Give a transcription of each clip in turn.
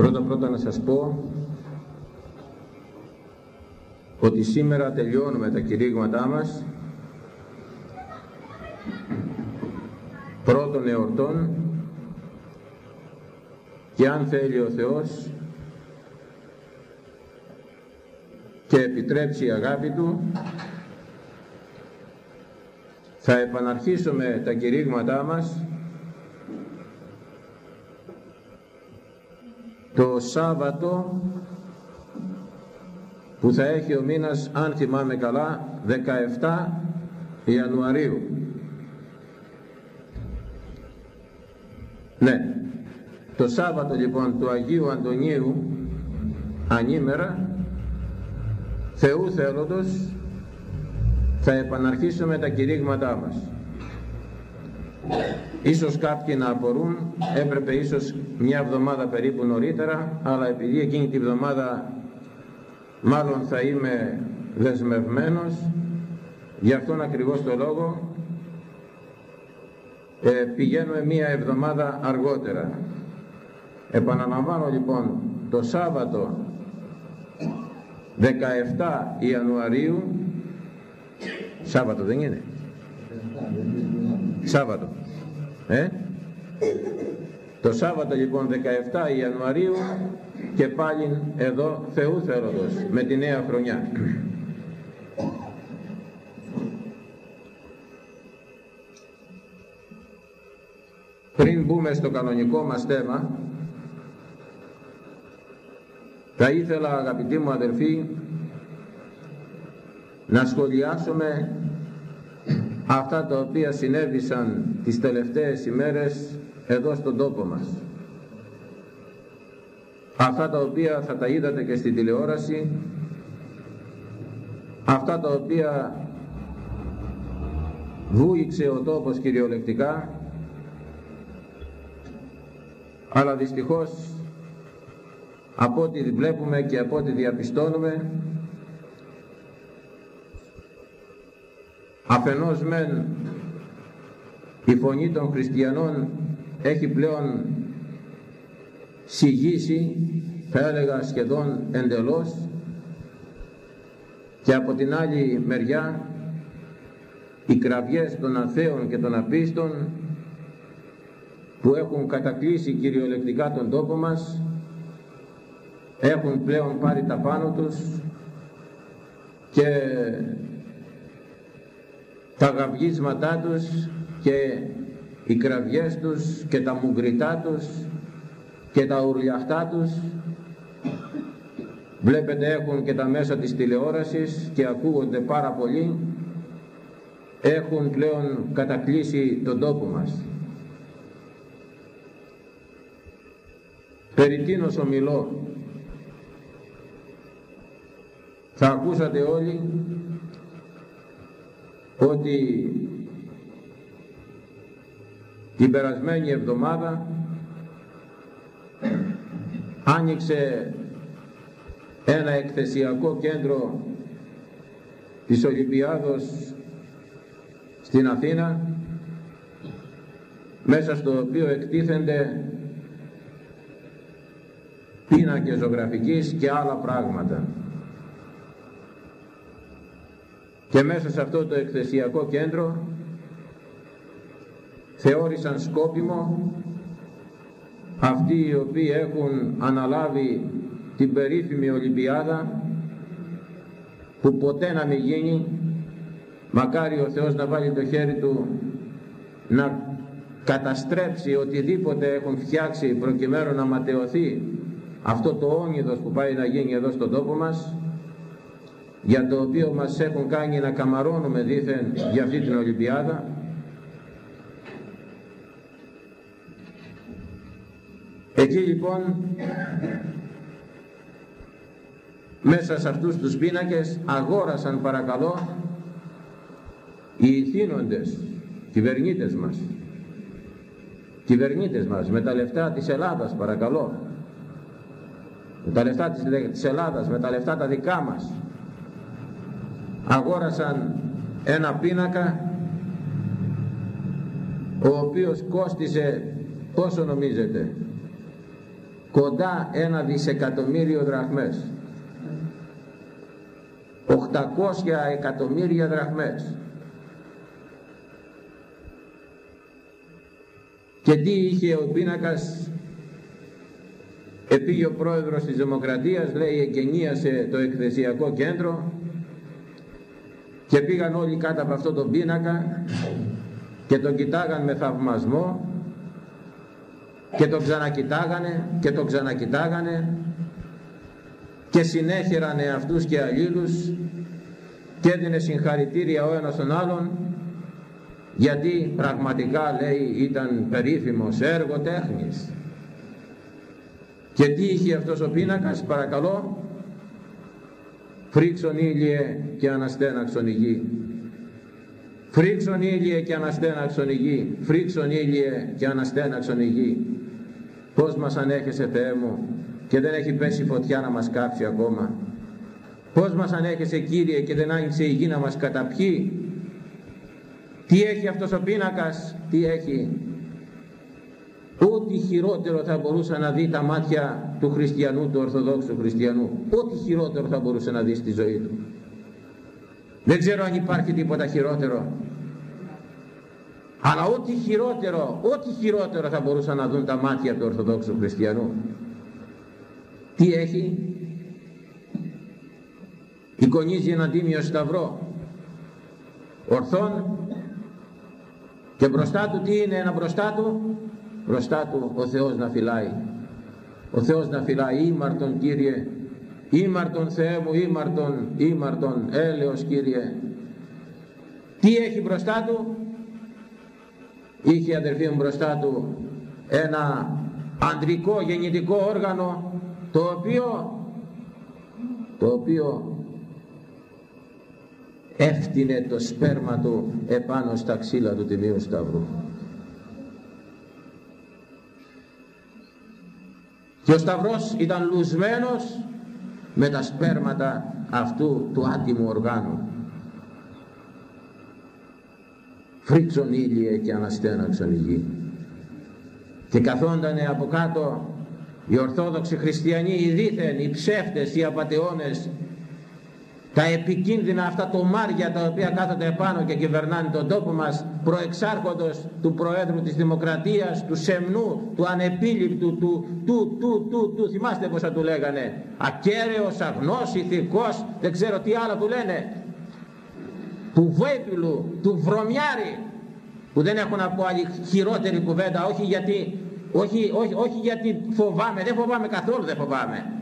Πρώτα πρώτα να σας πω ότι σήμερα τελειώνουμε τα κηρύγματά μας. Πρώτων εορτών. Και αν θέλει ο Θεός και επιτρέψει η αγάπη Του θα επαναρχίσουμε τα κηρύγματά μας το Σάββατο που θα έχει ο μήνας αν θυμάμαι καλά 17 Ιανουαρίου. Ναι. Το Σάββατο λοιπόν του Αγίου Αντωνίου ανήμερα Θεού θέλοντος θα επαναρχίσουμε τα κηρύγματά μας. Ίσως κάποιοι να απορούν, έπρεπε ίσως μια εβδομάδα περίπου νωρίτερα, αλλά επειδή εκείνη τη εβδομάδα μάλλον θα είμαι δεσμευμένος, γι' αυτόν ακριβώς το λόγο ε, πηγαίνουμε μία εβδομάδα αργότερα. Επαναλαμβάνω λοιπόν το Σάββατο 17 Ιανουαρίου Σάββατο δεν είναι; Σάββατο ε; Το Σάββατο λοιπόν 17 Ιανουαρίου και πάλι εδώ Θεού Θεόδος με τη νέα χρονιά. Πριν μπούμε στο κανονικό μας θέμα θα ήθελα αγαπητοί μου αδερφοί να σχολιάσουμε αυτά τα οποία συνέβησαν τις τελευταίες ημέρες εδώ στον τόπο μας. Αυτά τα οποία θα τα είδατε και στην τηλεόραση, αυτά τα οποία βούηξε ο τόπος κυριολεκτικά, αλλά δυστυχώς από ό,τι βλέπουμε και από ό,τι διαπιστώνουμε αφενός μεν η φωνή των χριστιανών έχει πλέον σιγήσει θα έλεγα σχεδόν εντελώς. Και από την άλλη μεριά οι κραυγές των αθέων και των απίστων που έχουν κατακλείσει κυριολεκτικά τον τόπο μας έχουν πλέον πάρει τα πάνω τους και τα γαυγίσματά τους και οι κραυγές τους και τα μουγκριτά τους και τα ουρλιαχτά τους βλέπετε έχουν και τα μέσα της τηλεόρασης και ακούγονται πάρα πολύ. Έχουν πλέον κατακλείσει τον τόπο μας. Περί τίνος ομιλώ. Θα ακούσατε όλοι ότι την περασμένη εβδομάδα άνοιξε ένα εκθεσιακό κέντρο της Ολυμπιάδος στην Αθήνα μέσα στο οποίο εκτίθενται πίνακες ζωγραφικής και άλλα πράγματα. Και μέσα σε αυτό το εκθεσιακό κέντρο θεώρησαν σκόπιμο αυτοί οι οποίοι έχουν αναλάβει την περίφημη Ολυμπιάδα που ποτέ να μην γίνει μακάρι ο Θεός να βάλει το χέρι του να καταστρέψει οτιδήποτε έχουν φτιάξει προκειμένου να ματαιωθεί αυτό το όνειδος που πάει να γίνει εδώ στον τόπο μας για το οποίο μας έχουν κάνει να καμαρώνουμε δήθεν για αυτή την Ολυμπιάδα εκεί λοιπόν μέσα σε αυτούς τους πίνακες αγόρασαν παρακαλώ οι ηθήνοντες κυβερνήτες μας. Κυβερνήτες μας με τα λεφτά της Ελλάδας παρακαλώ. Με τα λεφτά της Ελλάδας με τα λεφτά τα δικά μας. Αγόρασαν ένα πίνακα ο οποίος κόστισε πόσο νομίζετε κοντά ένα δισεκατομμύριο δραχμές. 800 εκατομμύρια δραχμές. Και τι είχε ο πίνακας; Επήγε ο πρόεδρος της Δημοκρατίας λέει εγκαινίασε το εκθεσιακό κέντρο και πήγαν όλοι κάτω από αυτό το πίνακα και τον κοιτάγαν με θαυμασμό και τον ξανακοιτάγανε και τον ξανακοιτάγανε και συνέχερανε αυτούς και αλλήλους και έδινε συγχαρητήρια ο ένας τον άλλον γιατί πραγματικά λέει ήταν περίφημος έργο τέχνης. Και τι είχε αυτός ο πίνακας παρακαλώ; Φρίξον ήλιε και αναστέναξον η γη φρίξον ήλιε και αναστέναξον η γη φρίξον ήλιε και αναστέναξον η γη πως μας ανέχεσαι Θεέ μου και δεν έχει πέσει φωτιά να μας κάψει ακόμα; Πως μας ανέχεσαι Κύριε και δεν άνοιξε η γη να μας καταπιεί; Τι έχει αυτός ο πίνακας; Τι έχει; Ό,τι χειρότερο θα μπορούσε να δει τα μάτια του χριστιανού, του ορθοδόξου χριστιανού. Ό,τι χειρότερο θα μπορούσε να δει στη ζωή του. Δεν ξέρω αν υπάρχει τίποτα χειρότερο. Αλλά ό,τι χειρότερο, ό,τι χειρότερο θα μπορούσαν να δουν τα μάτια του Ορθοδόξου Χριστιανού. Τι έχει; Εικονίζει ένα τίμιο σταυρό. Ορθόν. Και μπροστά του τι είναι ένα μπροστά του; Μπροστά του ο Θεός να φυλάει ο Θεός να φυλάει ήμαρτον Κύριε ήμαρτον Θεέ μου ήμαρτον ήμαρτον έλεος Κύριε τι έχει μπροστά του; Είχε αδερφοί μου μπροστά του ένα αντρικό γεννητικό όργανο το οποίο το οποίο έφτινε το σπέρμα του επάνω στα ξύλα του Τιμίου Σταυρού. Και ο Σταυρός ήταν λουσμένος με τα σπέρματα αυτού του άτιμου οργάνου φρίξον ήλιε και αναστέναξον η γη. Και καθόντανε από κάτω οι Ορθόδοξοι Χριστιανοί οι δίθεν, οι ψεύτες, οι απατεώνες τα επικίνδυνα αυτά τομάρια τα οποία κάθονται επάνω και κυβερνάνε τον τόπο μας προεξάρχοντος του Προέδρου της Δημοκρατίας, του Σεμνού, του Ανεπίληπτου, του, του, του, του, του, θυμάστε πως θα του λέγανε, ακέραιος, αγνός, ηθικός, δεν ξέρω τι άλλο του λένε, του Βουέπιλου, του Βρωμιάρη, που δεν έχω να πω άλλη χειρότερη κουβέντα, όχι γιατί, όχι, όχι, όχι γιατί φοβάμαι, δεν φοβάμαι καθόλου, δεν φοβάμαι,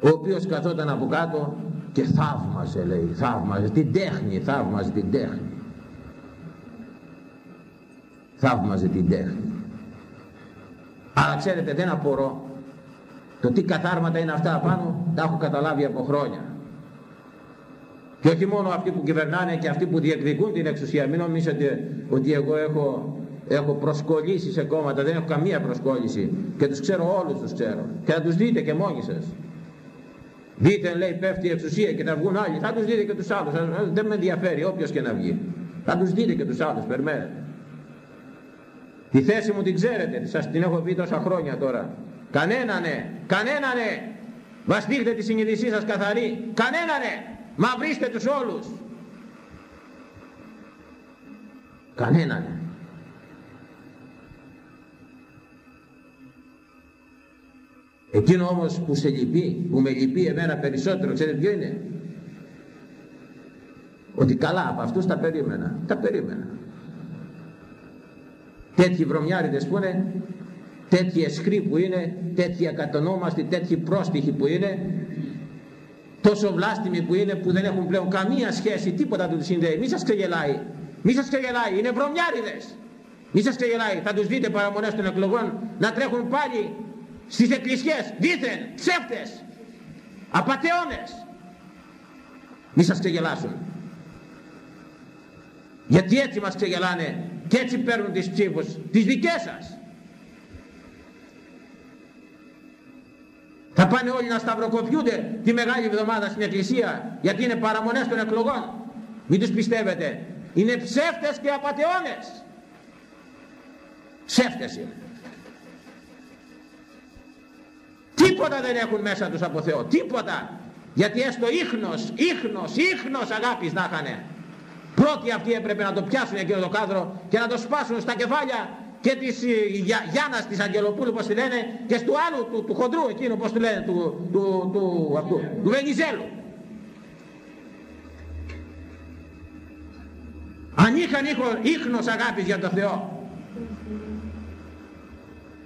ο οποίος καθόταν από κάτω και θαύμαζε λέει, θαύμαζε την τέχνη, θαύμαζε την τέχνη. Θαύμαζε την τέχνη. Αλλά ξέρετε δεν απορώ, το τι καθάρματα είναι αυτά απάνω, τα έχω καταλάβει από χρόνια. Και όχι μόνο αυτοί που κυβερνάνε και αυτοί που διεκδικούν την εξουσία. Μην νομίζετε ότι εγώ έχω, έχω προσκολήσει σε κόμματα, δεν έχω καμία προσκόλληση. Και τους ξέρω όλους τους ξέρω. Και θα τους δείτε και μόνοι σας. Δείτε λέει πέφτει η εξουσία και θα βγουν άλλοι. Θα τους δείτε και τους άλλους. Δεν με ενδιαφέρει όποιος και να βγει. Θα τους δείτε και τους άλλους. Περιμένετε. Τη θέση μου την ξέρετε. Σας την έχω πει τόσα χρόνια τώρα. Κανένα ναι. Κανένα ναι. Βαστίχτε τη συνειδησή σας καθαρή. Κανένα ναι. Μαυρίστε τους όλους. Κανένα ναι. Εκείνο όμως που σε λυπεί, που με λυπεί εμένα περισσότερο, ξέρετε ποιο είναι; Ότι καλά από αυτούς τα περίμενα. Τα περίμενα. Τέτοιοι βρωμιάριδες που είναι, τέτοιοι εσχροί που είναι, τέτοιοι ακατονόμαστοι, τέτοιοι πρόστιχοι που είναι, τόσο βλάστημοι που είναι που δεν έχουν πλέον καμία σχέση, τίποτα τους συνδέει. Μη σας ξεγελάει. Μη σας ξεγελάει. Είναι βρωμιάριδες. Μη σας ξεγελάει. Θα τους δείτε παραμονές των εκλογών να τρέχουν πάλι στις εκκλησιές δίθεν ψεύτες απατεώνες μη σας ξεγελάσουν γιατί έτσι μας ξεγελάνε και έτσι παίρνουν τις ψήφους τις δικές σας Θα πάνε όλοι να σταυροκοπιούνται τη Μεγάλη Εβδομάδα στην Εκκλησία γιατί είναι παραμονές των εκλογών. Μην τους πιστεύετε. Είναι ψεύτες και απατεώνες; Ψεύτες είναι. Τίποτα δεν έχουν μέσα τους από Θεό. Τίποτα. Γιατί έστω ίχνος, ίχνος, ίχνος αγάπης να είχαν. Πρώτοι αυτοί έπρεπε να το πιάσουν εκείνο το κάδρο και να το σπάσουν στα κεφάλια και της ε, Γιά, Γιάννας της Αγγελοπούλου πως τη λένε και του άλλου του, του χοντρού εκείνου πως τη λένε του, του, του, αυτού, του Βενιζέλου. Αν είχαν ίχνος αγάπης για τον Θεό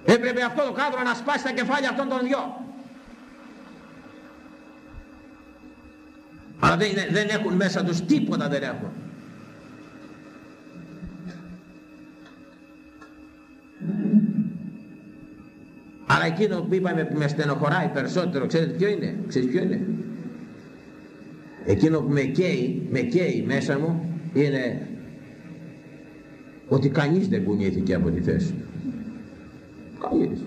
έπρεπε αυτό το κάδρο να σπάσει τα κεφάλια αυτών των δυο. Αλλά δεν, δεν έχουν μέσα τους τίποτα δεν έχουν αλλά εκείνο που είπαμε που με στενοχωράει περισσότερο ξέρετε ποιο είναι; Ξέρετε ποιο είναι; Εκείνο που με καίει με καίει μέσα μου είναι ότι κανείς δεν κουνήθηκε από τη θέση του κανείς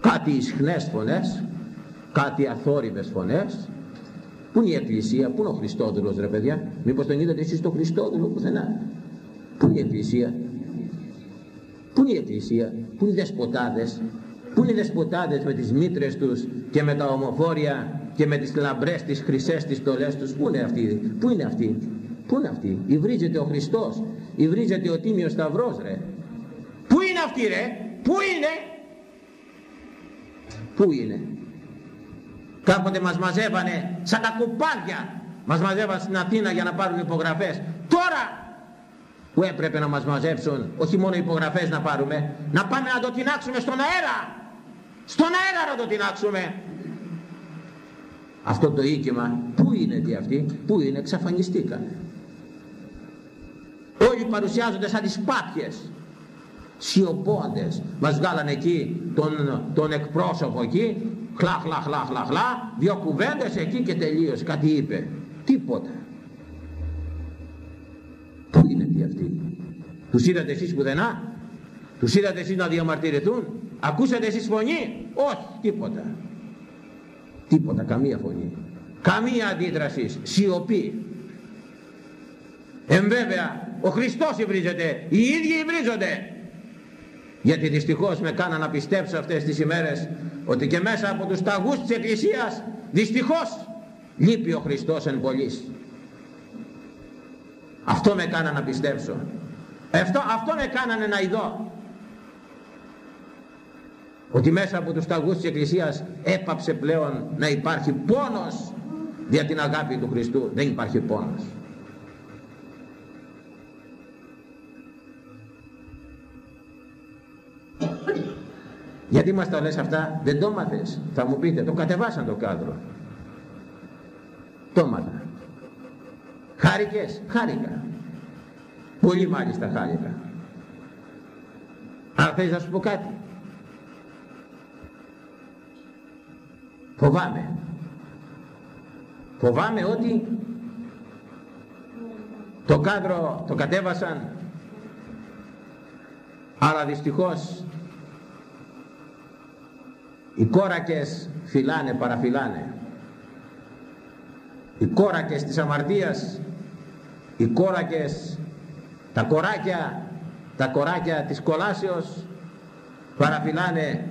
κάτι ισχνές φωνές κάτι αθόρυβες φωνές Πού είναι η Εκκλησία, πού είναι ο Χριστόδουλος ρε παιδιά, μήπως τον είδατε εσείς τον Χριστόδουλο πουθενά; Πού είναι η Εκκλησία, πού είναι η Εκκλησία, πού είναι οι δεσποτάδες, πού είναι οι δεσποτάδες με τις μήτρες τους και με τα ομοφόρια και με τις λαμπρές, τις χρυσές, τις στολές τους, πού είναι αυτοί, πού είναι αυτοί, πού είναι αυτοί, υβρίζεται ο Χριστός, υβρίζεται ο Τίμιος Σταυρός ρε. Πού είναι αυτοί ρε, πού είναι, πού είναι, κάποτε μας μαζεύανε σαν τα κουπάδια μας μαζεύαν στην Αθήνα για να πάρουν υπογραφές. Τώρα που έπρεπε να μας μαζέψουν; Όχι μόνο υπογραφές να πάρουμε. Να πάμε να το τεινάξουμε στον αέρα. Στον αέρα να το τεινάξουμε. Αυτό το οίκημα πού είναι τι αυτοί πού είναι; Εξαφανιστήκαν όλοι παρουσιάζονται σαν τις πάπιες. Σιωπώντες. Μας βγάλανε εκεί τον, τον εκπρόσωπο εκεί. Χλα χλα χλα χλα χλα. Δύο κουβέντες εκεί και τελείωσε. Κάτι είπε. Τίποτα πού είναι τι αυτοί τους είδατε εσείς πουδενά τους είδατε εσείς να διαμαρτυρηθούν; Ακούσατε εσείς φωνή; Όχι τίποτα. Τίποτα καμία φωνή. Καμία αντίδραση σιωπή. Εμβέβαια ο Χριστός υβρίζεται οι ίδιοι υβρίζονται. Γιατί δυστυχώς με κάνα να πιστέψω αυτές τις ημέρες ότι και μέσα από τους ταγούς της Εκκλησίας δυστυχώς λείπει ο Χριστός εν πολλής. Αυτό με κάνα να πιστέψω. Αυτό, αυτό με κάνανε να ειδώ. Ότι μέσα από τους ταγούς της Εκκλησίας έπαψε πλέον να υπάρχει πόνος για την αγάπη του Χριστού. Δεν υπάρχει πόνος. Γιατί μας τα λες αυτά, δεν το μάθες. Θα μου πείτε, το κατεβάσαν το κάδρο. Το μάθα. Χάρηκες, χάρηκα. Πολύ μάλιστα χάρηκα. Αλλά θες να σου πω κάτι. Φοβάμαι. Φοβάμαι ότι το κάδρο το κατέβασαν αλλά δυστυχώς οι κόρακες φυλάνε παραφυλάνε οι κόρακες της αμαρτίας οι κόρακες τα κοράκια τα κοράκια της κολάσεως παραφυλάνε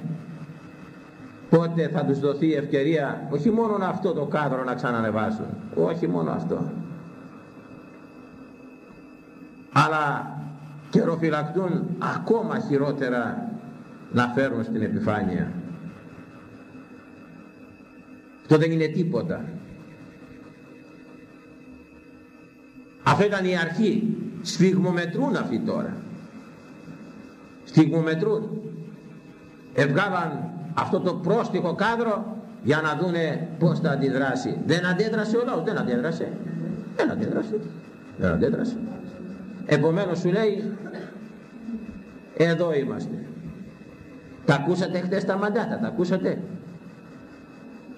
πότε θα τους δοθεί ευκαιρία όχι μόνο αυτό το κάδρο να ξανανεβάσουν όχι μόνο αυτό αλλά καιροφυλακτούν ακόμα χειρότερα να φέρουν στην επιφάνεια αυτό δεν είναι τίποτα. Αυτό ήταν η αρχή. Σφιγμομετρούν αυτοί τώρα. Σφιγμομετρούν. Ευγάβαν αυτό το πρόστιχο κάδρο για να δούνε πώς θα αντιδράσει. Δεν αντέδρασε ο λαός, δεν αντέδρασε. Δεν αντέδρασε. Δεν αντέδρασε. Επομένως σου λέει, εδώ είμαστε. Τα ακούσατε χτες τα μαντάτα, τα ακούσατε;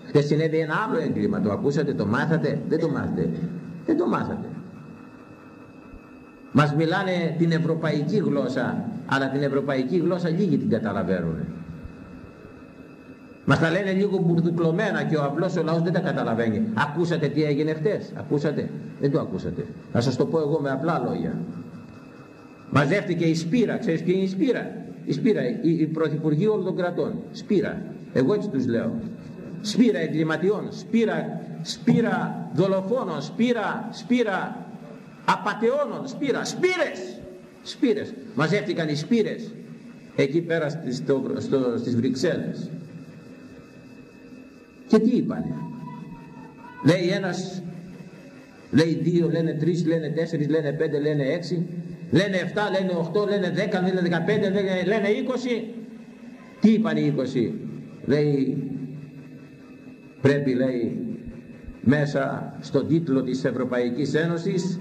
Χθες συνέβη ένα άλλο έγκλημα, το ακούσατε, το μάθατε, δεν το μάθατε. Δεν το μάθατε. Μας μιλάνε την ευρωπαϊκή γλώσσα, αλλά την ευρωπαϊκή γλώσσα λίγοι την καταλαβαίνουν. Μας τα λένε λίγο μπουρδουκλωμένα και ο απλός ο λαός δεν τα καταλαβαίνει. Ακούσατε τι έγινε χτες, ακούσατε; Δεν το ακούσατε. Θα σας το πω εγώ με απλά λόγια. Μαζεύτηκε η Σπύρα, ξέρεις ποια είναι η Σπύρα; Η Σπύρα, η, η πρωθυπουργή όλων των κρατών. Σπύρα. εγώ έτσι τους λέω σπήρα εγκληματιών σπήρα, σπήρα δολοφόνων σπήρα, σπήρα απατεώνων σπήρας, σπήρες σπήρες. Μαζεύτηκαν οι σπήρες εκεί πέρα στο, στο, στις Βρυξέλλες. Και τι είπανε; Λέει ένας λέει δύο, λένε τρεις, λένε τέσσερις, λένε πέντε, λένε έξι λένε εφτά, λένε οχτώ, λένε δέκα, λένε δεκαπέντε, λένε, λένε είκοσι. Τι είπαν οι είκοσι; Λέει πρέπει λέει μέσα στον τίτλο της Ευρωπαϊκής Ένωσης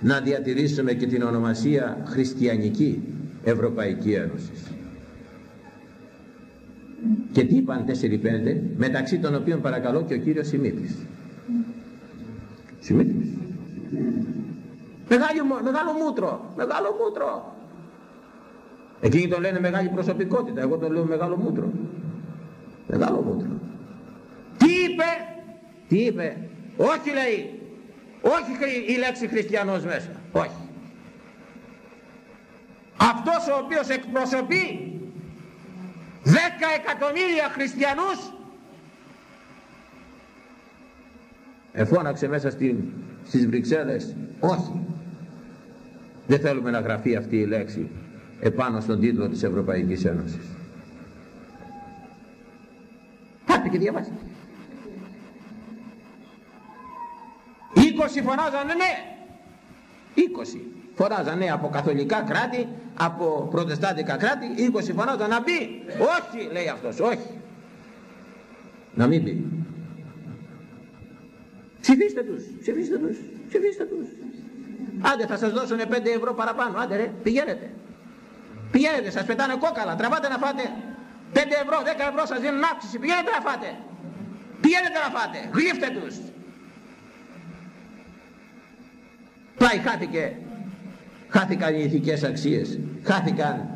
να διατηρήσουμε και την ονομασία Χριστιανική Ευρωπαϊκή Ένωση. Και τι είπαν 4-5, μεταξύ των οποίων παρακαλώ και ο κύριος Σιμίτης. Σιμίτης. Μεγάλο, μεγάλο μούτρο, μεγάλο μούτρο. Εκείνοι τον λένε μεγάλη προσωπικότητα, εγώ τον λέω μεγάλο μούτρο. Μεγάλο μούτρο. Τι είπε, τι είπε, όχι λέει, όχι η λέξη χριστιανός μέσα, όχι. Αυτός ο οποίος εκπροσωπεί 10 εκατομμύρια χριστιανούς εφώναξε μέσα στην, στις Βρυξέλλες. Όχι. Δεν θέλουμε να γραφεί αυτή η λέξη επάνω στον τίτλο της Ευρωπαϊκής Ένωσης. Πάτε και διαβάστε 20 φωνάζανε ναι. 20 φωνάζανε από καθολικά κράτη από προτεστάτικα κράτη 20 φωνάζαν να μπει. Όχι λέει αυτός όχι. Να μην μπει. Ψηφίστε τους ψηφίστε τους ψηφίστε τους. Άντε θα σας δώσουν 5 ευρώ παραπάνω. Άντε ρε πηγαίνετε. Πηγαίνετε σας πετάνε κόκαλα. Τραβάτε να φάτε. 5 ευρώ 10 ευρώ σας δίνουν αύξηση. Πηγαίνετε να φάτε. Πηγαίνετε να φάτε. Γλύφτε τους πάει χάθηκε. Χάθηκαν οι ηθικές αξίες. Χάθηκαν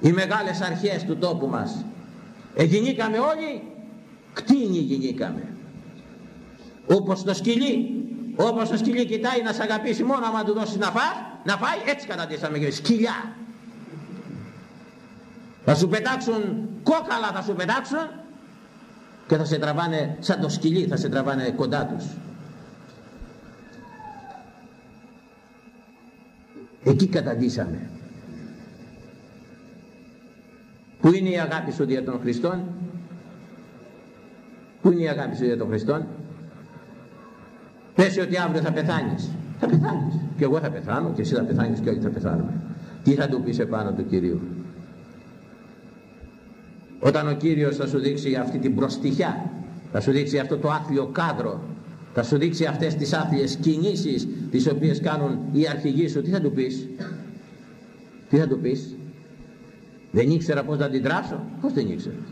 οι μεγάλες αρχές του τόπου μας. Εγινήκαμε όλοι κτίνοι γινήκαμε. Όπως το σκυλί όπως το σκυλί κοιτάει να σε αγαπήσει μόνο άμα του δώσεις να φας να φάει έτσι καταντήσαμε και σκυλιά. Θα σου πετάξουν κόκαλα θα σου πετάξουν και θα σε τραβάνε σαν το σκυλί θα σε τραβάνε κοντά τους εκεί καταντήσαμε. Πού είναι η αγάπη σου δια των Χριστών; Πού είναι η αγάπη σου δια των Χριστών; Πες ότι αύριο θα πεθάνεις. Θα πεθάνεις. Και εγώ θα πεθάνω και εσύ θα πεθάνεις και όλοι θα πεθάνουμε. Τι θα του πεις επάνω του Κυρίου; Όταν ο Κύριος θα σου δείξει αυτή την προστιχιά Θα σου δείξει αυτό το άθλιο κάδρο θα σου δείξει αυτές τις άθλιες κινήσεις τις οποίες κάνουν οι αρχηγοί σου. Τι θα του πεις; Τι θα του πεις; Δεν ήξερα πως να την τράσω πως δεν ήξερες;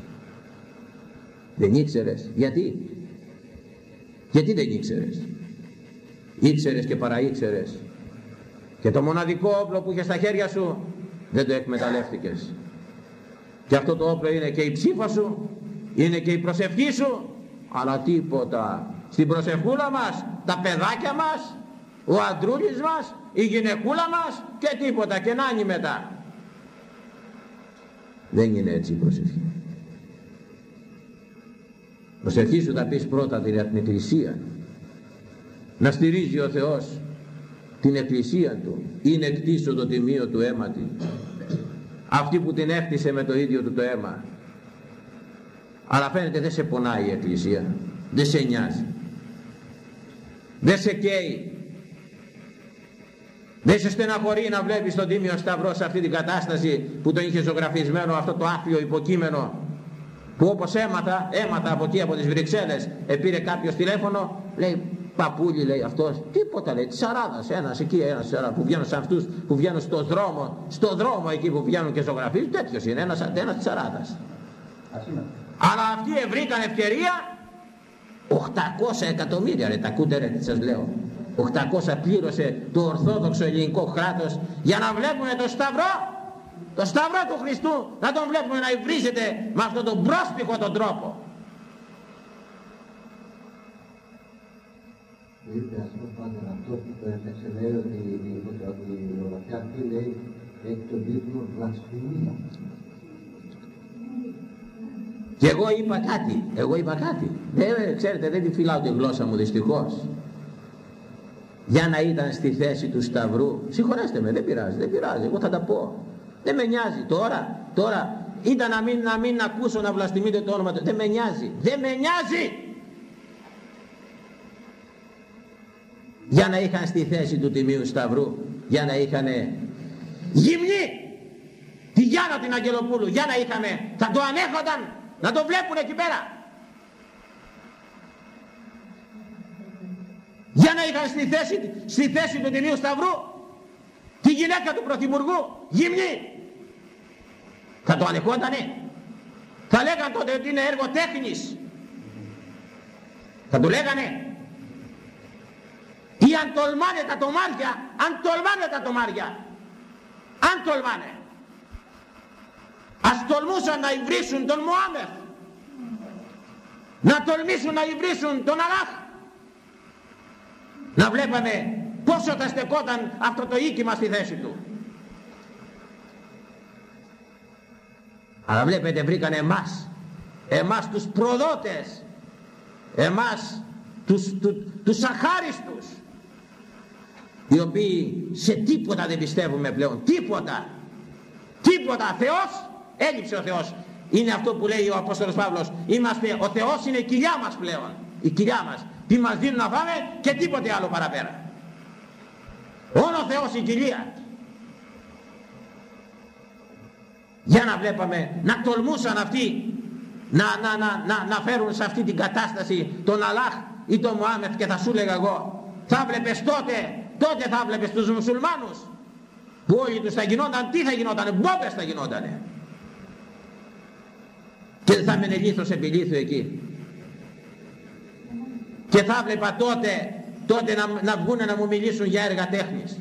Δεν ήξερες. Γιατί; Γιατί δεν ήξερες; Ήξερες και παραήξερες. Και το μοναδικό όπλο που είχε στα χέρια σου δεν το εκμεταλλεύτηκες. Και αυτό το όπλο είναι και η ψήφα σου είναι και η προσευχή σου αλλά τίποτα στην προσευχούλα μας, τα παιδάκια μας, ο αντρούλης μας, η γυναικούλα μας και τίποτα και να μετά. Δεν είναι έτσι η προσευχή. Προσευχή σου θα πεις πρώτα την Εκκλησία. Να στηρίζει ο Θεός την Εκκλησία Του. Είναι κτίσο το τιμίο του αίματι. Αυτή που την έφτισε με το ίδιο του το αίμα. Αλλά φαίνεται δεν σε πονάει η Εκκλησία. Δεν σε νοιάζει δεν σε καίει. Δεν σε στεναχωρεί να βλέπεις τον Τίμιο Σταυρό σε αυτή την κατάσταση που τον είχε ζωγραφισμένο αυτό το άθλιο υποκείμενο που όπως έμαθα, έμαθα από εκεί από τις Βρυξέλλες επήρε κάποιος τηλέφωνο λέει παππούλι λέει αυτός τίποτα λέει της Αράδας ένας εκεί ένας που βγαίνουν σε αυτούς που βγαίνουν στο δρόμο στο δρόμο εκεί που βγαίνουν και ζωγραφίζουν τέτοιος είναι ένας, ένας της Αράδας αλλά αυτοί βρήκαν ευκαιρία 800 εκατομμύρια ρε τα ακούτε ρε τι σας λέω 800 πλήρωσε το Ορθόδοξο Ελληνικό κράτος για να βλέπουμε το Σταυρό το Σταυρό του Χριστού να τον βλέπουμε να υβρίζεται με αυτόν τον πρόσπιχο τον τρόπο Ήρθε ας πούμε πάντα αυτό που το έφεξε λέει ότι η λογοκιά αυτή λέει έχει τον τίτλο Βλασφημία. Και εγώ είπα κάτι, εγώ είπα κάτι. Δεν, ξέρετε, δεν τη φυλάω τη γλώσσα μου δυστυχώς. Για να ήταν στη θέση του Σταυρού. Συγχωρέστε με, δεν πειράζει, δεν πειράζει, εγώ θα τα πω. Δεν με νοιάζει τώρα, τώρα ήταν να μην, να μην ακούσω να βλαστημείτε το όνομα του. Δεν με νοιάζει, δεν με νοιάζει. Για να είχαν στη θέση του Τιμίου Σταυρού, για να είχαν γυμνή τη Γιάννα την Αγγελοπούλου, για να είχαμε, θα το ανέχονταν να το βλέπουν εκεί πέρα. Για να είχαν στη θέση, στη θέση του Τιμίου Σταυρού τη γυναίκα του Πρωθυπουργού, γυμνή. Θα το ανεχότανε. Θα λέγαν τότε ότι είναι έργο τέχνης. Θα το λέγανε. Ή αν τολμάνε τα τομάρια, αν τολμάνε τα τομάρια, αν τολμάνε. Ας τολμούσαν να υβρίσουν τον Μωάμεθ. Να τολμήσουν να υβρίσουν τον Αλάχ. Να βλέπαμε πόσο θα στεκόταν αυτό το οίκημα στη θέση του. Αλλά βλέπετε βρήκανε εμάς, εμάς τους προδότες, εμάς τους, του, τους αχάριστους, οι οποίοι σε τίποτα δεν πιστεύουμε πλέον, τίποτα, τίποτα, Θεός, έλειψε ο Θεός. Είναι αυτό που λέει ο Απόστολος Παύλος, είμαστε, ο Θεός είναι η κοιλιά μας πλέον, η κοιλιά μας. Τι μας δίνουν να φάμε και τίποτε άλλο παραπέρα. Όλο ο Θεός η κοιλία. για να βλέπαμε να τολμούσαν αυτοί να, να, να, να, να φέρουν σε αυτή την κατάσταση τον Αλάχ ή τον Μωάμεθ και θα σου έλεγα εγώ θα βλέπεις τότε τότε θα βλέπεις τους μουσουλμάνους που όλοι τους θα γινόταν τι θα γινότανε μπόμπες θα γινότανε και θα έμενε λίθος επί λίθου εκεί και θα βλέπα τότε τότε να, να βγουν να μου μιλήσουν για έργα τέχνης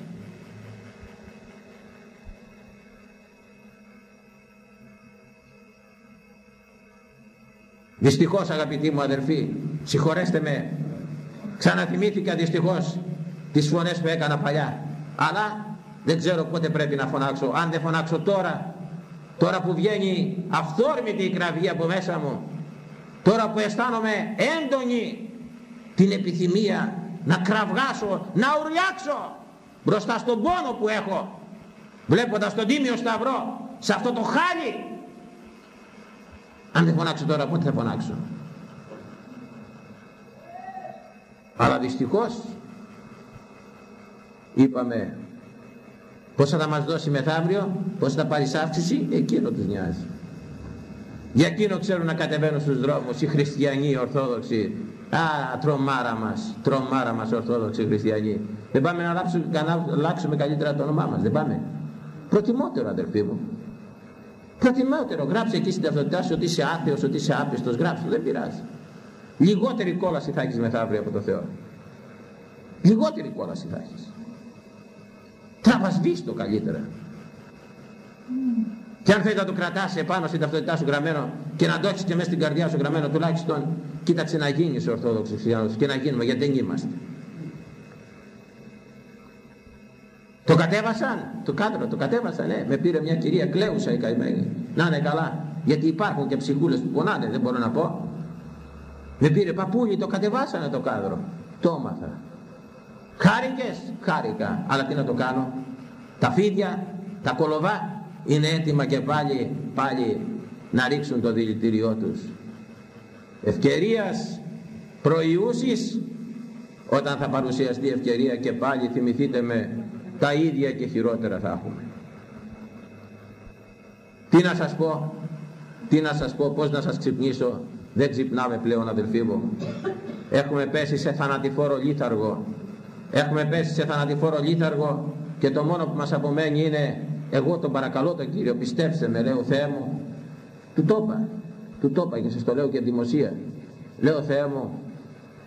Δυστυχώς αγαπητοί μου αδερφοί, συγχωρέστε με, ξαναθυμήθηκα δυστυχώς τις φωνές που έκανα παλιά. Αλλά δεν ξέρω πότε πρέπει να φωνάξω. Αν δεν φωνάξω τώρα, τώρα που βγαίνει αυθόρμητη η κραυγή από μέσα μου, τώρα που αισθάνομαι έντονη την επιθυμία να κραυγάσω, να ουρλιάξω μπροστά στον πόνο που έχω, βλέποντας τον Τίμιο Σταυρό, σε αυτό το χάλι αν δεν φωνάξω τώρα πότε θα φωνάξω; Αλλά δυστυχώς είπαμε πόσα θα μας δώσει μεθαύριο, πόσα θα πάρεις αύξηση, εκείνο τους νοιάζει. Για εκείνο ξέρουν να κατεβαίνουν στους δρόμους οι χριστιανοί οι ορθόδοξοι. Α, τρομάρα μας, τρομάρα μας ορθόδοξοι χριστιανοί. Δεν πάμε να αλλάξουμε, να αλλάξουμε καλύτερα το όνομά μας, δεν πάμε. Προτιμότερο αδερφοί μου. Προτιμότερο, γράψε εκεί στην ταυτότητά σου ότι είσαι άθεος, ότι είσαι άπιστος, γράψε, δεν πειράζει. Λιγότερη κόλαση θα έχεις μεθαύριο από το Θεό. Λιγότερη κόλαση θα έχεις. Τραβασβείς το καλύτερα. Και αν θέλει να το κρατάς επάνω στην ταυτότητά σου γραμμένο και να το έχεις και μέσα στην καρδιά σου γραμμένο τουλάχιστον κοίταξε να γίνεις ορθόδοξος χριστιανός και να γίνουμε γιατί δεν είμαστε. Το κατέβασαν, το κάτω, το κατέβασαν, ναι. Με πήρε μια κυρία κλαίουσα η καημένη. Να είναι καλά. Γιατί υπάρχουν και ψυχούλες που πονάνε, δεν μπορώ να πω. Με πήρε παππούλι, το κατεβάσανε το κάδρο. Το έμαθα. Χάρηκες, χάρηκα. Αλλά τι να το κάνω. Τα φίδια, τα κολοβά είναι έτοιμα και πάλι, πάλι να ρίξουν το δηλητήριό τους. Ευκαιρίας προϊούσεις όταν θα παρουσιαστεί ευκαιρία και πάλι θυμηθείτε με τα ίδια και χειρότερα θα έχουμε. Τι να σας πω, τι να σας πω, πώς να σας ξυπνήσω, δεν ξυπνάμε πλέον αδελφοί μου. Έχουμε πέσει σε θανατηφόρο λίθαργο. Έχουμε πέσει σε θανατηφόρο λίθαργο και το μόνο που μας απομένει είναι εγώ τον παρακαλώ τον Κύριο, πιστέψτε με, λέω Θεέ μου. Του το είπα, του το είπα και σας το λέω και δημοσία. Λέω Θεέ μου,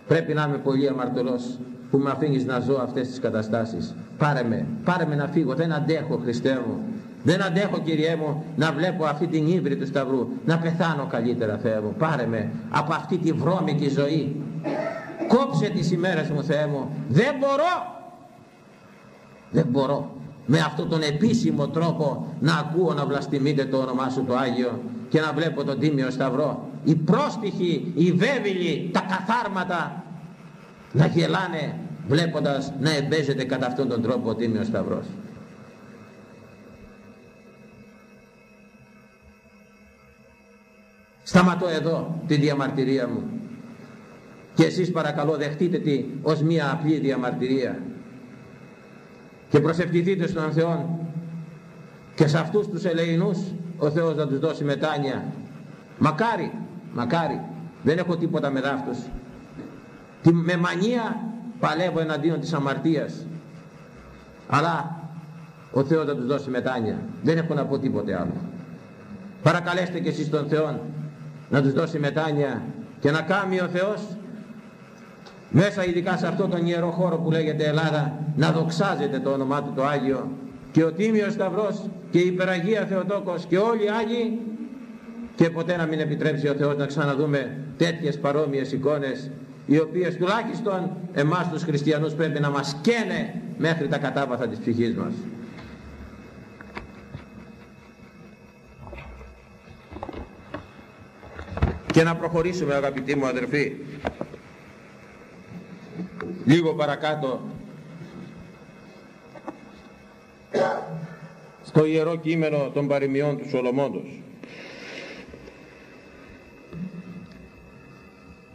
πρέπει να είμαι πολύ αμαρτωλός που με αφήνεις να ζω αυτές τις καταστάσεις. Πάρε με, πάρε με να φύγω, δεν αντέχω Χριστέ μου. Δεν αντέχω Κυριέ μου να βλέπω αυτή την ύβρη του Σταυρού, να πεθάνω καλύτερα Θεέ μου. Πάρε με από αυτή τη βρώμικη ζωή. Κόψε τις ημέρες μου Θεέ μου. Δεν μπορώ. Δεν μπορώ με αυτόν τον επίσημο τρόπο να ακούω να βλαστημείτε το όνομά σου το Άγιο και να βλέπω τον Τίμιο Σταυρό οι πρόστιχοι, οι βέβηλοι, τα καθάρματα να γελάνε βλέποντας να εμπέζεται κατά αυτόν τον τρόπο ο Τίμιος Σταυρός. Σταματώ εδώ τη διαμαρτυρία μου και εσείς παρακαλώ δεχτείτε τη ως μία απλή διαμαρτυρία. Και προσευχηθείτε στον Θεό και σε αυτούς τους ελεηνούς ο Θεός να τους δώσει μετάνοια. Μακάρι, μακάρι δεν έχω τίποτα με δάφτους με μανία παλεύω εναντίον της αμαρτίας. Αλλά ο Θεός θα τους δώσει μετάνοια. Δεν έχω να πω τίποτε άλλο. Παρακαλέστε και εσείς τον Θεό να τους δώσει μετάνοια και να κάνει ο Θεός μέσα ειδικά σε αυτό τον ιερό χώρο που λέγεται Ελλάδα να δοξάζεται το όνομά του το Άγιο. Και ο Τίμιος Σταυρός και η Υπεραγία Θεοτόκος και όλοι οι Άγιοι. Και ποτέ να μην επιτρέψει ο Θεός να ξαναδούμε τέτοιες παρόμοιες εικόνες οι οποίες τουλάχιστον εμάς τους χριστιανούς πρέπει να μας καίνε μέχρι τα κατάβαθα της ψυχής μας. Και να προχωρήσουμε αγαπητοί μου αδερφοί λίγο παρακάτω στο ιερό κείμενο των παροιμιών του Σολομόντος.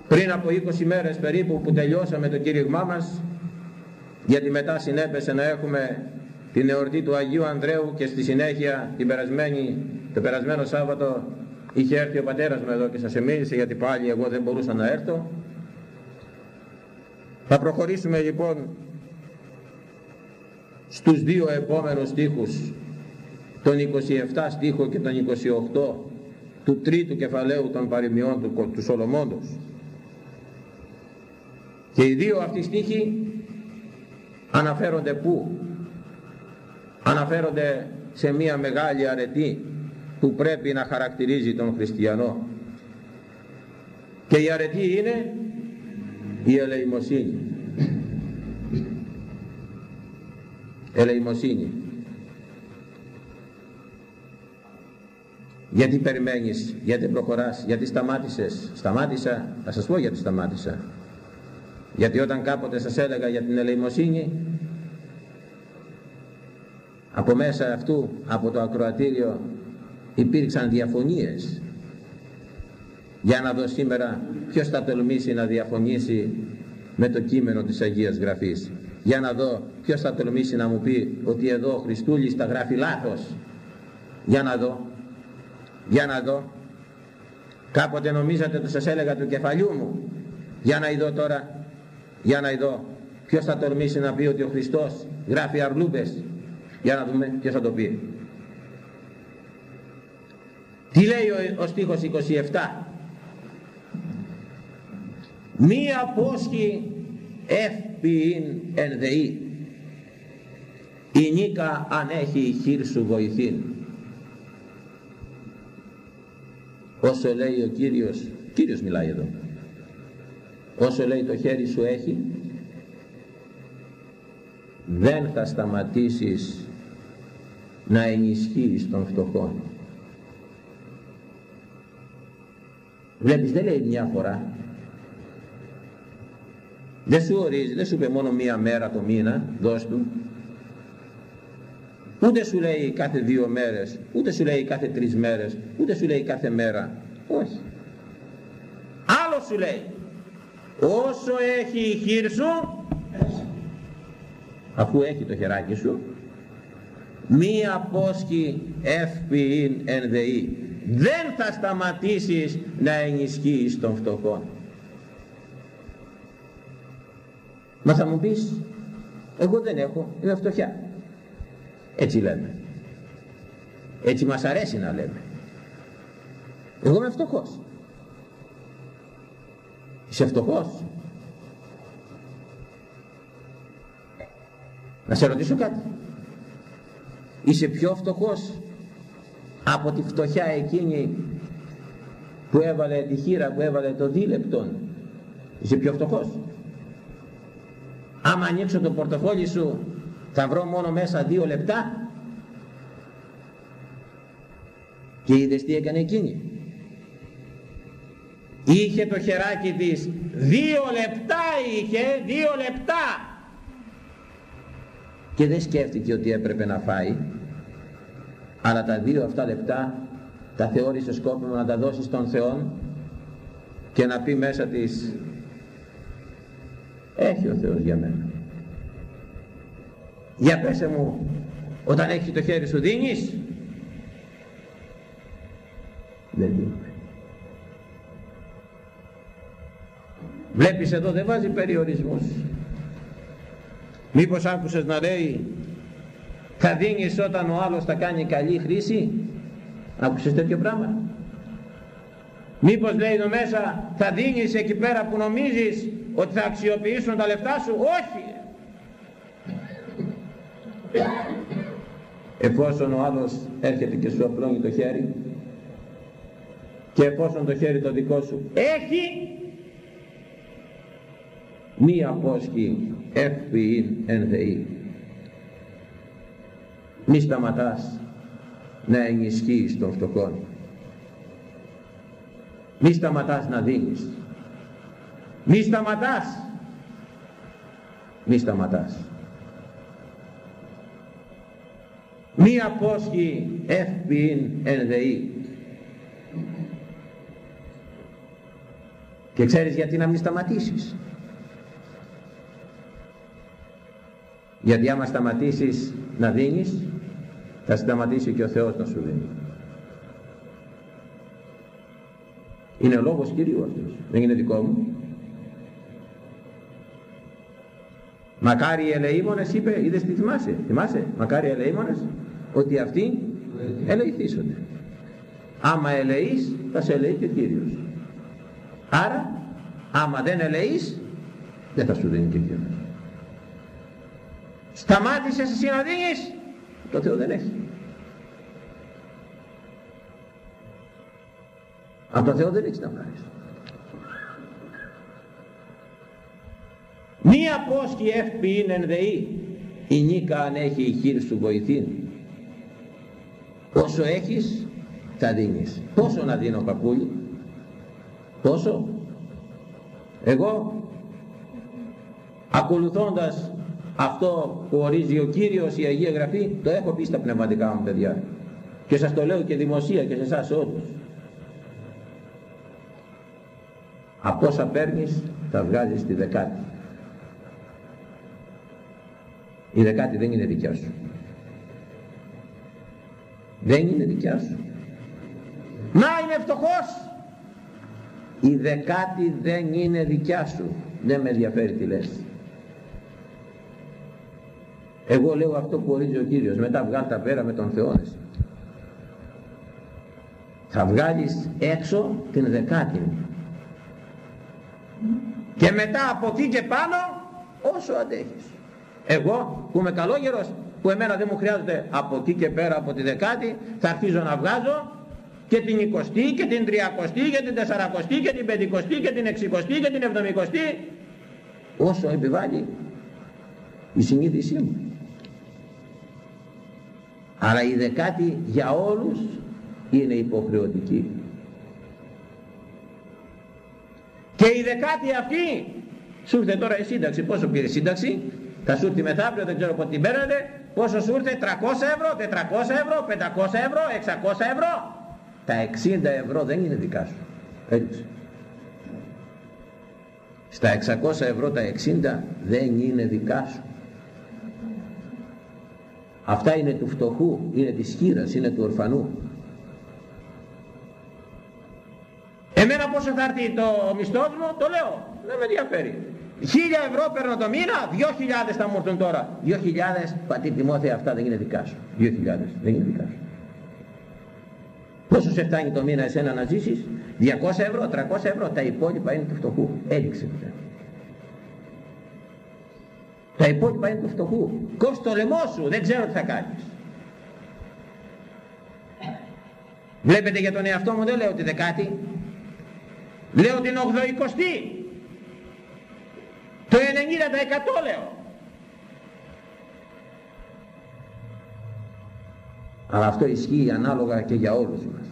Πριν από 20 μέρες περίπου που τελειώσαμε το κήρυγμά μας, γιατί μετά συνέπεσε να έχουμε την εορτή του Αγίου Ανδρέου και στη συνέχεια την περασμένη, το περασμένο Σάββατο είχε έρθει ο πατέρας μου εδώ και σας εμίλησε γιατί πάλι εγώ δεν μπορούσα να έρθω. Θα προχωρήσουμε λοιπόν στους δύο επόμενους στίχους τον 27 στίχο και τον 28 του τρίτου κεφαλαίου των παροιμιών του, του Σολομόντος. Και οι δύο αυτοί στίχοι αναφέρονται πού; Αναφέρονται σε μια μεγάλη αρετή που πρέπει να χαρακτηρίζει τον χριστιανό. Και η αρετή είναι η ελεημοσύνη. Ελεημοσύνη. Γιατί περιμένεις, γιατί προχωράς, γιατί σταμάτησες. Σταμάτησα, θα σας πω γιατί σταμάτησα. Γιατί όταν κάποτε σας έλεγα για την ελεημοσύνη από μέσα αυτού, από το ακροατήριο υπήρξαν διαφωνίες για να δω σήμερα ποιος θα τολμήσει να διαφωνήσει με το κείμενο της Αγίας Γραφής. Για να δω ποιος θα τολμήσει να μου πει ότι εδώ ο Χριστούλης τα γράφει λάθος. Για να δω. Για να δω. Κάποτε νομίζατε ότι σας έλεγα του κεφαλιού μου. Για να δω τώρα. Για να δω ποιος θα τολμήσει να πει ότι ο Χριστός γράφει αρλούμπες. Για να δούμε ποιος θα το πει. Τι λέει ο, ο στίχος 27 μία πόσχη εύποιην εν δεή η νίκα αν έχει η χείρ σου βοηθήν. Όσο λέει ο Κύριος Κύριος μιλάει εδώ. Όσο λέει το χέρι σου έχει δεν θα σταματήσεις να ενισχύεις τον φτωχό. Βλέπεις δεν λέει μια φορά δεν σου ορίζει, δεν σου είπε μόνο μία μέρα το μήνα, δώσ' του. Ούτε σου λέει κάθε δύο μέρες, ούτε σου λέει κάθε τρεις μέρες, ούτε σου λέει κάθε μέρα. Όχι. Άλλο σου λέει, όσο έχει η χείρ σου, αφού έχει το χεράκι σου, μία πόσχη εύποιην εν δεή. Δεν θα σταματήσεις να ενισχύεις τον φτωχό. Μα θα μου πεις, εγώ δεν έχω, είμαι φτωχιά. Έτσι λέμε. Έτσι μας αρέσει να λέμε. Εγώ είμαι φτωχός. Είσαι φτωχός. Να σε ρωτήσω κάτι. Είσαι πιο φτωχός από τη φτωχιά εκείνη που έβαλε τη χείρα, που έβαλε το δίλεπτον. Είσαι πιο φτωχός άμα ανοίξω το πορτοφόλι σου θα βρω μόνο μέσα δύο λεπτά. Και είδες τι έκανε εκείνη. Είχε το χεράκι της δύο λεπτά είχε δύο λεπτά. Και δεν σκέφτηκε ότι έπρεπε να φάει. Αλλά τα δύο αυτά λεπτά τα θεώρησε σκόπιμο να τα δώσει στον Θεό και να πει μέσα της έχει ο Θεός για μένα. Για πέσε μου όταν έχεις το χέρι σου δίνεις; Δεν δίνει βλέπεις εδώ δεν βάζει περιορισμούς. Μήπως άκουσες να λέει θα δίνεις όταν ο άλλος θα κάνει καλή χρήση άκουσες τέτοιο πράγμα; Μήπως λέει εδώ μέσα θα δίνεις εκεί πέρα που νομίζεις ότι θα αξιοποιήσουν τα λεφτά σου; Όχι. Εφόσον ο άλλος έρχεται και σου απλώνει το χέρι και εφόσον το χέρι το δικό σου έχει μη απόσχει εύποιην εν θεή. Μη σταματάς να ενισχύεις τον φτωχόν. Μη σταματάς να δίνεις μη σταματάς. Μη σταματάς. Μη απόσχει εύποιην εν δεή και ξέρεις γιατί να μην σταματήσεις. Γιατί άμα σταματήσεις να δίνεις θα σταματήσει και ο Θεός να σου δίνει. Είναι ο λόγος Κυρίου αυτός. Δεν είναι δικό μου μακάρι οι ελεήμονες είπε είδες τι θυμάσαι θυμάσαι μακάρι οι ελεήμονες ότι αυτοί ελεηθήσονται. Άμα ελεείς θα σε ελεεί και ο Κύριος. Άρα άμα δεν ελεείς δεν θα σου δίνει και ο Κύριος. Σταμάτησες εσύ να δίνεις το Θεό δεν έχει. Από το Θεό δεν έχεις να πάρεις μία πόσχη εύπη είναι εν δεή η νίκα αν έχει η χείρ σου βοηθήν. Όσο έχεις θα δίνεις. Πόσο να δίνω παππούλι πόσο; Εγώ ακολουθώντας αυτό που ορίζει ο Κύριος η Αγία Γραφή το έχω πει στα πνευματικά μου παιδιά. Και σας το λέω και δημοσία και σε εσάς όλους. Από όσα παίρνεις θα βγάζεις τη δεκάτη η δεκάτη δεν είναι δικιά σου. Δεν είναι δικιά σου. Να είναι φτωχός. Η δεκάτη δεν είναι δικιά σου. Δεν με ενδιαφέρει τι λες. Εγώ λέω αυτό που ορίζει ο Κύριος. Μετά βγάλει τα πέρα με τον Θεό θα βγάλεις έξω την δεκάτη και μετά από εκεί και πάνω όσο αντέχεις εγώ που είμαι καλόγερος που εμένα δεν μου χρειάζεται από εκεί και πέρα από τη δεκάτη θα αρχίζω να βγάζω και την 20 και την 30 και την 40 και την 50 και την 60 και την 70 όσο επιβάλλει η συνείδησή μου. Αλλά η δεκάτη για όλους είναι υποχρεωτική. Και η δεκάτη αυτή σου ήρθε τώρα η σύνταξη. Πόσο πήρε σύνταξη; Θα σου έρθει μεθαύριο δεν ξέρω πότε την παίρνετε πόσο σου ήρθε; 300 ευρώ 400 ευρώ 500 ευρώ 600 ευρώ. Τα 60 ευρώ δεν είναι δικά σου. Έτσι. Στα 600 ευρώ τα 60 δεν είναι δικά σου. Αυτά είναι του φτωχού είναι της χείρας, είναι του ορφανού. Εμένα πόσο θα έρθει το μισθός μου το λέω. Δεν με ενδιαφέρει Χίλια ευρώ παίρνω το μήνα, δυο χιλιάδες θα μου έρθουν τώρα. Δυο χιλιάδες, πατή Τιμόθεα, αυτά δεν είναι δικά σου. Δυο χιλιάδες, δεν είναι δικά σου. Πόσο σε φτάνει το μήνα εσένα να ζήσεις, 200 ευρώ, 300 ευρώ, τα υπόλοιπα είναι του φτωχού. Έδειξε πια. Τα υπόλοιπα είναι του φτωχού. Κόψε το λαιμό σου, δεν ξέρω τι θα κάνεις. Βλέπετε για τον εαυτό μου δεν λέω ότι δεκάτη. Λέω την 80 το 90% λέω. Αλλά αυτό ισχύει ανάλογα και για όλους μας.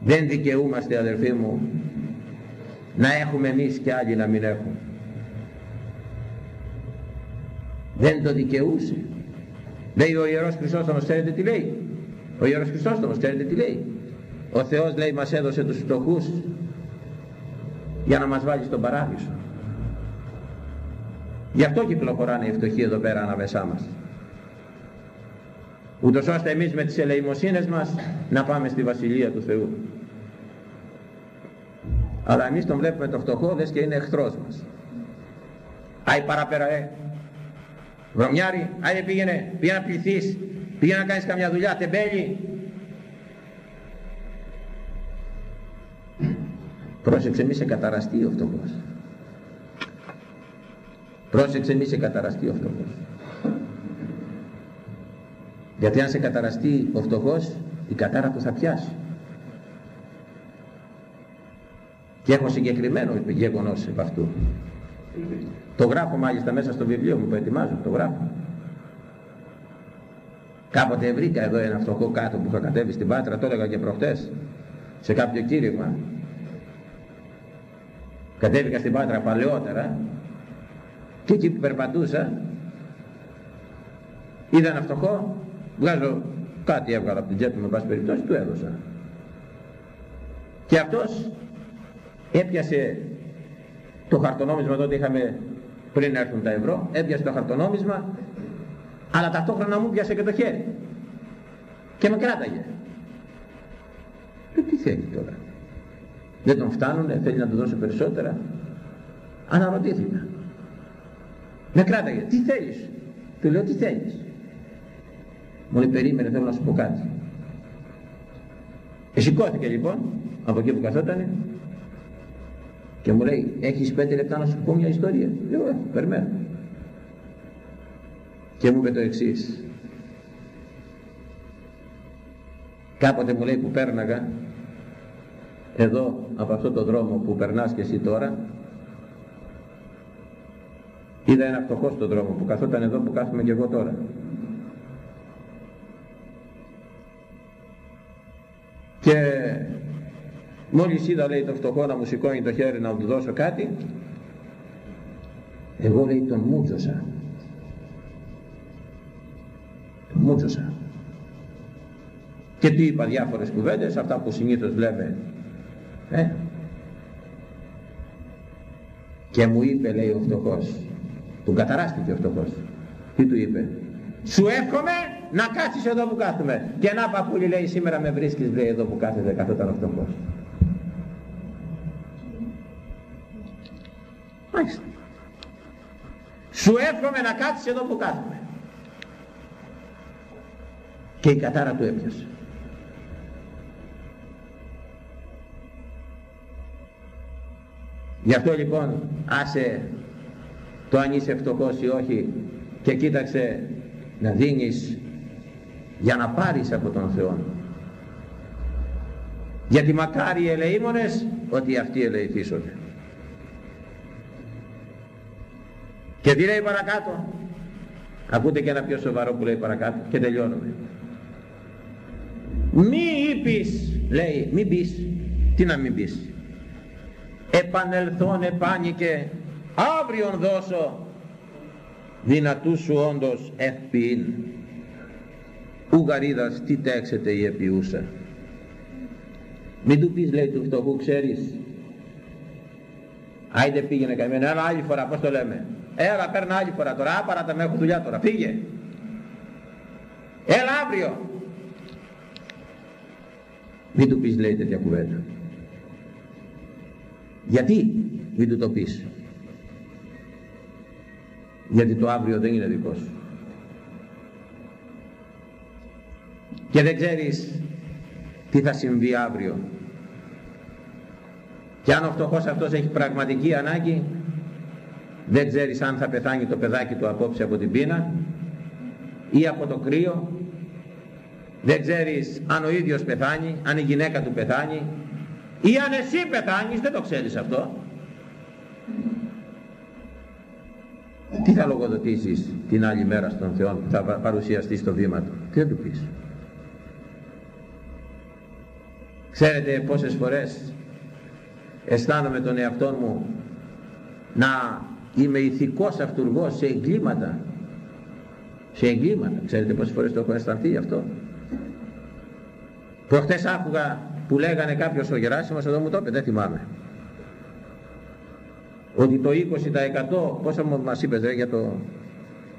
δεν δικαιούμαστε αδερφοί μου να έχουμε εμείς και άλλοι να μην έχουν δεν το δικαιούσε λέει ο Ιερός Χρυσόστομος ξέρετε τι λέει; Ο Ιερός Χρυσόστομος ξέρετε τι λέει; Ο Θεός λέει μας έδωσε τους φτωχούς για να μας βάλει στον παράδεισο. Γι' αυτό κυκλοφοράνε οι φτωχοί εδώ πέρα ανάμεσά μας. Ούτως ώστε εμείς με τις ελεημοσύνες μας να πάμε στη Βασιλεία του Θεού. Αλλά εμείς τον βλέπουμε το φτωχό δες και είναι εχθρός μας. Άι παραπέρα ε. Βρωμιάρι άι πήγαινε πήγαινε να πληθείς πήγαινε να κάνεις καμιά δουλειά τεμπέλη πρόσεξε μη σε καταραστεί ο φτωχός. Πρόσεξε μη σε καταραστεί ο φτωχός. Γιατί αν σε καταραστεί ο φτωχός η κατάρα του θα πιάσει. Και έχω συγκεκριμένο γεγονός από αυτού. Το γράφω μάλιστα μέσα στο βιβλίο μου που ετοιμάζω το γράφω. Κάποτε βρήκα εδώ ένα φτωχό κάτω που είχα κατέβει στην Πάτρα το έλεγα και προχτές σε κάποιο κήρυγμα κατέβηκα στην Πάτρα παλαιότερα και εκεί που περπατούσα είδα ένα φτωχό βγάζω κάτι έβγαλα από την τσέπη με πάση περιπτώσει του έδωσα. Και αυτός έπιασε το χαρτονόμισμα τότε είχαμε πριν έρθουν τα ευρώ έπιασε το χαρτονόμισμα αλλά ταυτόχρονα μου πιάσε και το χέρι. Και με κράταγε. Και τι θέλει τώρα δεν τον φτάνουνε θέλει να του δώσω περισσότερα. Αναρωτήθηκα. Με κράταγε. Τι θέλεις; Του λέω τι θέλεις. Μου λέει περίμενε θέλω να σου πω κάτι. Εσηκώθηκε λοιπόν από εκεί που καθότανε και μου λέει έχεις πέντε λεπτά να σου πω μια ιστορία. Λέω έχω περιμένω και μου είπε το εξής. Κάποτε μου λέει που πέρναγα εδώ από αυτό το δρόμο που περνάς και εσύ τώρα είδα ένα φτωχό στον δρόμο που καθόταν εδώ που κάθομαι και εγώ τώρα. Και μόλις είδα λέει το φτωχό να μου σηκώνει το χέρι να του δώσω κάτι εγώ λέει τον μούτσωσα τον μούτσωσα και τι είπα διάφορες κουβέντες αυτά που συνήθως λέμε ε; και μου είπε λέει ο φτωχός τον καταράστηκε ο φτωχός τι του είπε σου εύχομαι να κάτσεις εδώ που κάθομαι και να παππούλη λέει σήμερα με βρίσκεις λέει εδώ που κάθεται καθόταν ο φτωχός Μάλιστα. Σου εύχομαι να κάτσεις εδώ που κάθομαι. Και η κατάρα του έπιασε. Γι' αυτό λοιπόν άσε το αν είσαι φτωχός ή όχι και κοίταξε να δίνεις για να πάρεις από τον Θεό. Γιατί μακάρι οι ελεήμονες ότι αυτοί ελεηθήσονται. Και τι λέει παρακάτω; Ακούτε και ένα πιο σοβαρό που λέει παρακάτω και τελειώνουμε. Μη είπεις, λέει, μη πεις. Τι να μην πεις. Επανελθόν επάνηκε, αύριον δώσω δυνατού σου όντως ευποιήν. Ουγαρίδας τι τέξετε η επιούσα. Μην του πεις λέει του φτωχού ξέρεις. Άιντε πήγαινε καημένο, ένα άλλη φορά πώς το λέμε. Έλα παίρνω άλλη φορά τώρα, άπαρατα με έχω δουλειά τώρα, φύγε. Έλα αύριο. Μην του πεις λέει τέτοια κουβέντα. Γιατί; Μην του το πεις. Γιατί το αύριο δεν είναι δικό σου. Και δεν ξέρεις τι θα συμβεί αύριο. Και αν ο φτωχός αυτός έχει πραγματική ανάγκη, δεν ξέρεις αν θα πεθάνει το παιδάκι του απόψε από την πείνα ή από το κρύο δεν ξέρεις αν ο ίδιος πεθάνει αν η γυναίκα του πεθάνει ή αν εσύ πεθάνεις δεν το ξέρεις αυτό; Τι θα λογοδοτήσεις την άλλη μέρα στον Θεό που θα παρουσιαστείς στο βήμα του; Τι θα του πεις; Ξέρετε πόσες φορές αισθάνομαι τον εαυτό μου να είμαι ηθικός αυτούργος σε εγκλήματα. Σε εγκλήματα. Ξέρετε πόσες φορές το έχω αισθανθεί αυτό; Προχτές άκουγα που λέγανε κάποιος ο Γεράσιμος εδώ μου το είπε, δεν θυμάμαι. Ότι το 20% πόσα μας είπες ρε, για, το,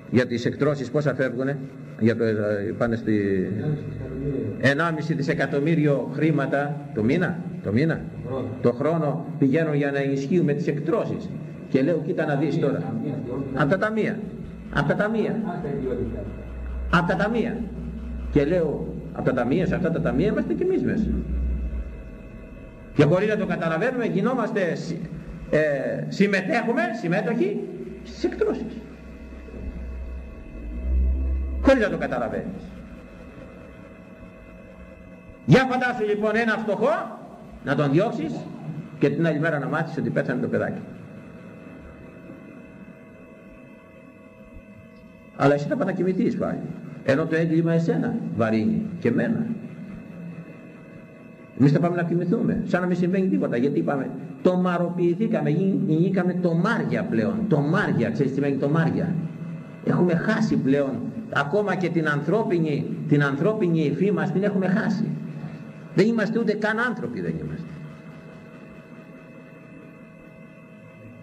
για τις εκτρώσεις πόσα φεύγουνε για το, πάνε στη 1,5 δισεκατομμύριο χρήματα το μήνα, το μήνα, το χρόνο πηγαίνουν για να ενισχύουμε τις εκτρώσεις. Και λέω κοίτα να δεις τώρα από τα ταμεία από τα ταμεία. Από τα ταμεία. Και λέω από τα ταμεία σε αυτά τα ταμεία είμαστε και εμείς μέσα και χωρίς να το καταλαβαίνουμε γινόμαστε ε, συμμετέχουμε συμμέτοχοι στις εκτρώσεις χωρίς να το καταλαβαίνεις. Για φαντάσου λοιπόν ένα φτωχό να τον διώξεις και την άλλη μέρα να μάθεις ότι πέθανε το παιδάκι. Αλλά εσύ θα πας να κοιμηθείς πάλι. Ενώ το έγκλημα εσένα βαρύνει και εμένα εμείς θα πάμε να κοιμηθούμε σαν να μην συμβαίνει τίποτα γιατί είπαμε το μαροποιηθήκαμε γίνηκαμε το μάρια πλέον το μάρια ξέρεις τι σημαίνει το μάρια έχουμε χάσει πλέον ακόμα και την ανθρώπινη, την ανθρώπινη υφή μας την έχουμε χάσει δεν είμαστε ούτε καν άνθρωποι δεν είμαστε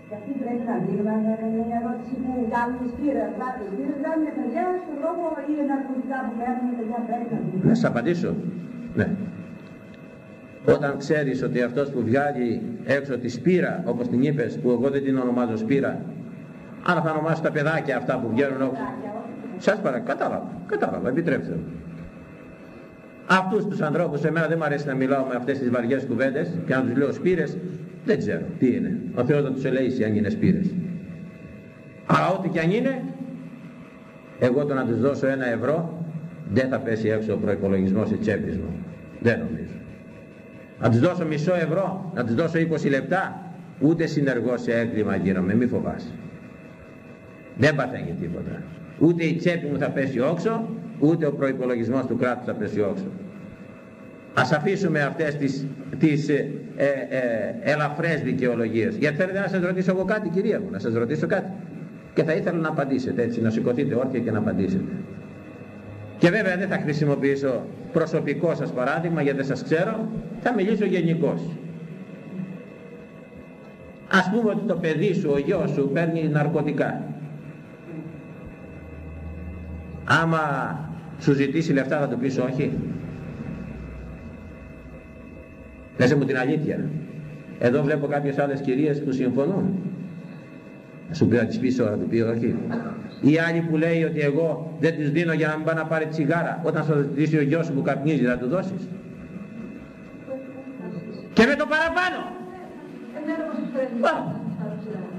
Γιατί πρέπει να δίνουμε μια ερώτηση που κάνουν οι σπήρες. Οι σπήρες κάνουν παιδιά στον λόγο ή ναρκωτικά που παίρνουν παιδιά πρέπει να δίνουμε. Να σας απαντήσω. Ναι. Όταν ξέρεις ότι αυτός που βγάλει έξω τη σπήρα, όπως την είπες, που εγώ δεν την ονομάζω σπήρα, αλλά θα ονομάσω τα παιδάκια αυτά που βγαίνουν έξω. Σας παρακαλώ, κατάλαβα, κατάλαβα, επιτρέψτε μου. Αυτούς τους ανθρώπους, εμένα δεν μου αρέσει να μιλάω με αυτές τις βαριές κουβέντες και να τους λέω σπήρες, δεν ξέρω τι είναι. Ο Θεός θα τους ελέγξει αν είναι σπήρες. Αλλά ό,τι και αν είναι, εγώ το να τους δώσω ένα ευρώ, δεν θα πέσει έξω ο προϋπολογισμός της τσέπης μου. Δεν νομίζω. Να τους δώσω μισό ευρώ, να τους δώσω 20 λεπτά, ούτε συνεργός σε έγκλημα γίνομαι, μη φοβάσαι. Δεν παθαίνει τίποτα. Ούτε η τσέπη μου θα πέσει όξο, ούτε ο προϋπολογισμός του κράτους θα πέσει όξο. Ας αφήσουμε αυτές τις, τις ε, ε, ε, ελαφρές δικαιολογίες. Γιατί θέλετε να σας ρωτήσω εγώ κάτι κυρία μου, να σας ρωτήσω κάτι. Και θα ήθελα να απαντήσετε έτσι, να σηκωθείτε όρθια και να απαντήσετε. Και βέβαια δεν θα χρησιμοποιήσω προσωπικό σας παράδειγμα γιατί δεν σας ξέρω, θα μιλήσω γενικώ. Ας πούμε ότι το παιδί σου, ο γιος σου παίρνει ναρκωτικά. Άμα σου ζητήσει λεφτά θα του πεις όχι. Λέσε μου την αλήθεια. Εδώ βλέπω κάποιες άλλες κυρίες που συμφωνούν. Σου πει να τις πεις ώρα, του πει όχι. Ή άλλη που λέει ότι εγώ δεν τις δίνω για να μην πάει να πάρει τσιγάρα. Όταν σου ζητήσει ο γιος σου που καπνίζει θα του δώσεις; Και με το παραπάνω.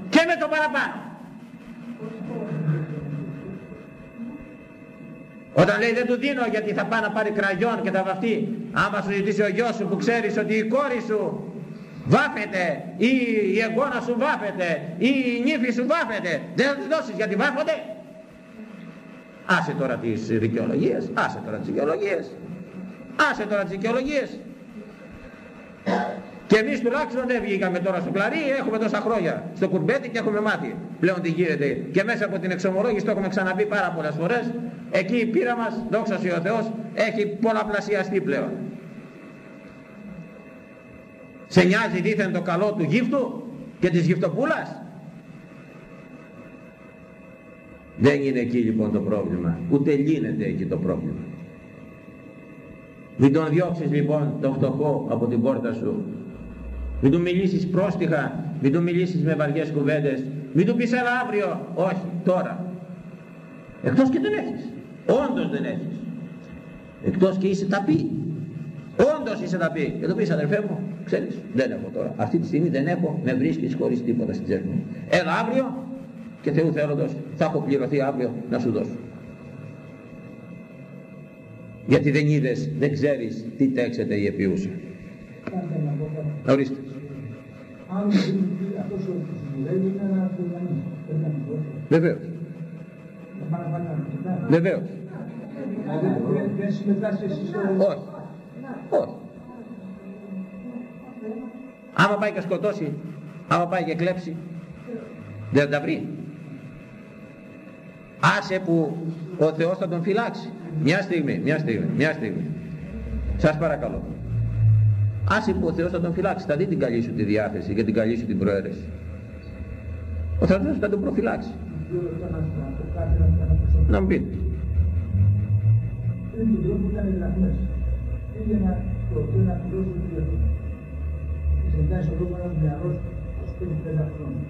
Και με το παραπάνω. Όταν λέει δεν του δίνω γιατί θα πάει να πάρει κραγιόν και θα βαφτεί. Άμα σου ζητήσει ο γιος σου που ξέρεις ότι η κόρη σου βάφεται ή η εγγόνα σου βάφεται ή η νύφη σου βάφεται. Δεν θα τις δώσεις γιατί βάφονται. Άσε τώρα τις δικαιολογίες. Άσε τώρα τις δικαιολογίες. Άσε τώρα τις δικαιολογίες. Και εμείς τουλάχιστον δεν βγήκαμε τώρα στο κλαρί, έχουμε τόσα χρόνια στο κουρμπέτι και έχουμε μάθει πλέον τι γίνεται. Και μέσα από την εξομολόγηση το έχουμε ξαναπεί πάρα πολλές φορές. Εκεί η πείρα μας, δόξα ο Θεός, έχει πολλαπλασιαστεί πλέον. Σε νοιάζει δίθεν το καλό του γύφτου και της γυφτοπούλας. Δεν είναι εκεί λοιπόν το πρόβλημα, ούτε λύνεται εκεί το πρόβλημα. Μην τον διώξεις λοιπόν το φτωχό από την πόρτα σου μην του μιλήσεις πρόστιχα, μην του μιλήσεις με βαριές κουβέντες, μην του πεις έλα αύριο, όχι, τώρα. Εκτός και δεν έχεις, όντως δεν έχεις. Εκτός και είσαι ταπεί. Όντως είσαι ταπεί. Και το πεις αδερφέ μου, ξέρεις, δεν έχω τώρα. Αυτή τη στιγμή δεν έχω, με βρίσκεις χωρίς τίποτα στην τσέπη μου. Έλα αύριο και Θεού θέλοντος θα έχω πληρωθεί αύριο να σου δώσω. Γιατί δεν είδες, δεν ξέρεις τι τέξεται η επιούσα. Ορίστε. Αν αυτός ο δουλεύει είναι ένα Βεβαίως. Βεβαίως. Δεν συμμετάσχει εσείς στο... Όχι. Όχι. Άμα πάει και σκοτώσει, άμα πάει και κλέψει, δεν θα τα βρει. Άσε που ο Θεός θα τον φυλάξει. Μια στιγμή, μια στιγμή, μια στιγμή. Σας παρακαλώ. Άσε που ο Θεός θα τον φυλάξει. Θα δει την καλή σου τη διάθεση και την καλή σου την προαίρεση. Ο Θεός θα τον προφυλάξει. Να μου πείτε. Πήγαινα το οποίο να πληρώσω το τηλέφωνο. Και σε μια ισοδόμα ένας νεαρός 25 χρόνια.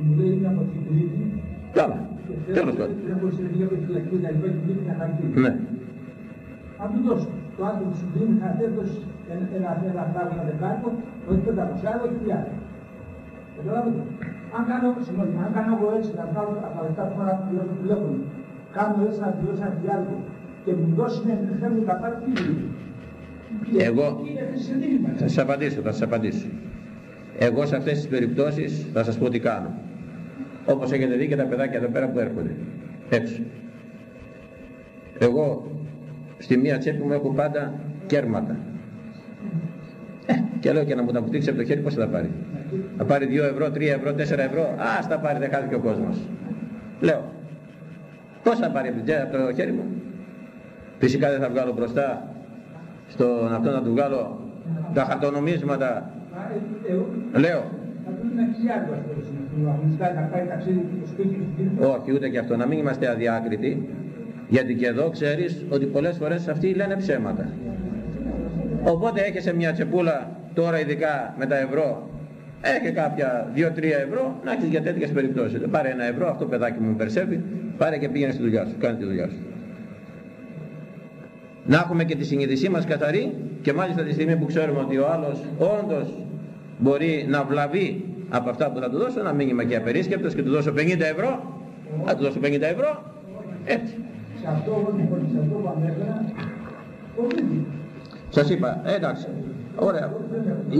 Μου λέει είναι από την Κρήτη. Καλά. Τέλος πάντων. Ναι. Αν του δώσω το άτομο σου δίνει θα έδωσε ένα, ένα, ένα πράγμα δεκάρικο, όχι πεντακοσιά, όχι χιλιάδες. Καταλάβετε. Αν κάνω, συγγνώμη, αν κάνω εγώ έτσι να βγάλω από τα λεφτά που έχω να πληρώσω το τηλέφωνο, κάνω έτσι να πληρώσω ένα χιλιάδικο και μου δώσει μια μου καπάτη, τι Εγώ θα σας απαντήσω, θα σας απαντήσω. Εγώ σε αυτές τις περιπτώσεις θα σας πω τι κάνω. Όπως έχετε δει και τα παιδάκια εδώ πέρα που έρχονται. Έξω. Εγώ στη μία τσέπη μου έχω πάντα κέρματα. Ε, και λέω και να μου τα βουτήξει από το χέρι πώς θα τα πάρει. Θα πάρει 2 ευρώ, 3 ευρώ, 4 ευρώ. Α, τα πάρει, δεν χάθηκε ο κόσμος. Λέω. Πώς θα πάρει από το χέρι μου; Φυσικά δεν θα βγάλω μπροστά στον αυτό να του βγάλω τα χαρτονομίσματα. Λέω. Όχι, ούτε και αυτό. Να μην είμαστε αδιάκριτοι. Γιατί και εδώ ξέρεις ότι πολλές φορές αυτοί λένε ψέματα. Οπότε έχεσαι μια τσεπούλα τώρα ειδικά με τα ευρώ έχει κάποια 2-3 ευρώ να έχεις για τέτοιες περιπτώσεις. Πάρε ένα ευρώ, αυτό παιδάκι μου περσεύει, πάρε και πήγαινε στη δουλειά σου, κάνε τη δουλειά σου. Να έχουμε και τη συνείδησή μας καθαρή και μάλιστα τη στιγμή που ξέρουμε ότι ο άλλος όντως μπορεί να βλαβεί από αυτά που θα του δώσω, ένα μήνυμα και απερίσκεπτος και του δώσω 50 ευρώ, θα του δώσω 50 ευρώ, έτσι. Σε αυτό, σε αυτό που ανέφερα, σας είπα, εντάξει, ωραία.